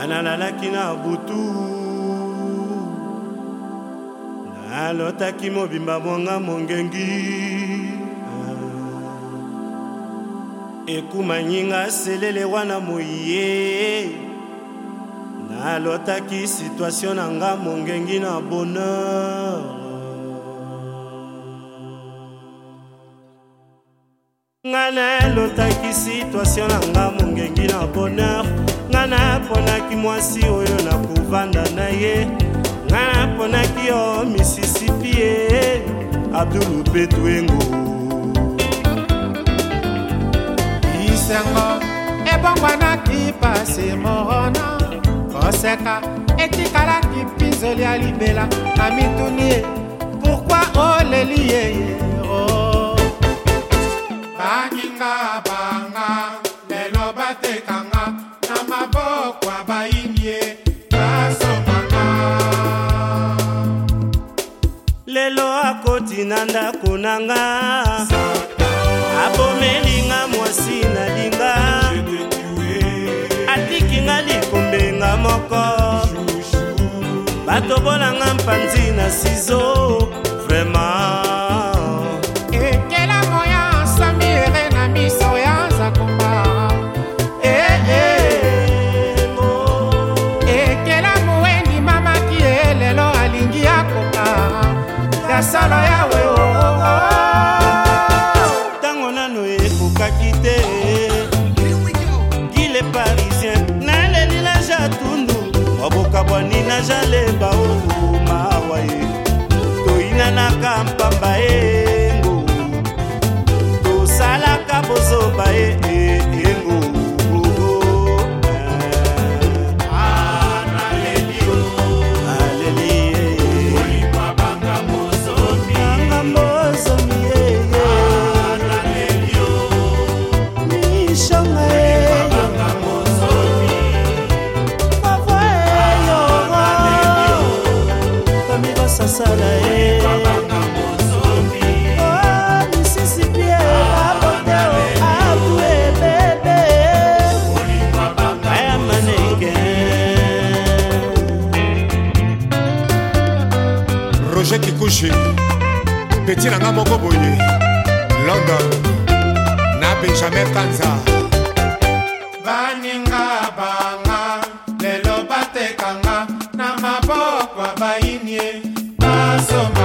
analalaki na butu nalotaki mobimba mwanga mongengi ekuma nyinga selele wana moye nalotaki situatio na nga mongengi na bonheur nga nalotaki situatio na nga mongengi na bonheur nga naponaki mwasi oyo nakovanda na ye nga naponaki yo misisipi ye abdulu petwengo isengo ebongwanaki pase morona koseka etikalaki mpinzoli ya libela na mituni pourkui oleli yeye mwasi na ndako na nga abomelinga mwasi nalinga atikinga likombenga moko batobolanga mpanzi na sizo vraimen ekelamo ya nsambire na miso ya zakomba eh, eh. eh, solo ya najalemba mosala ye oh, roger kikushi peti nanga moko boye london na benjamin kanza baninga banga lelo batekanga na maboko abaini ye samba.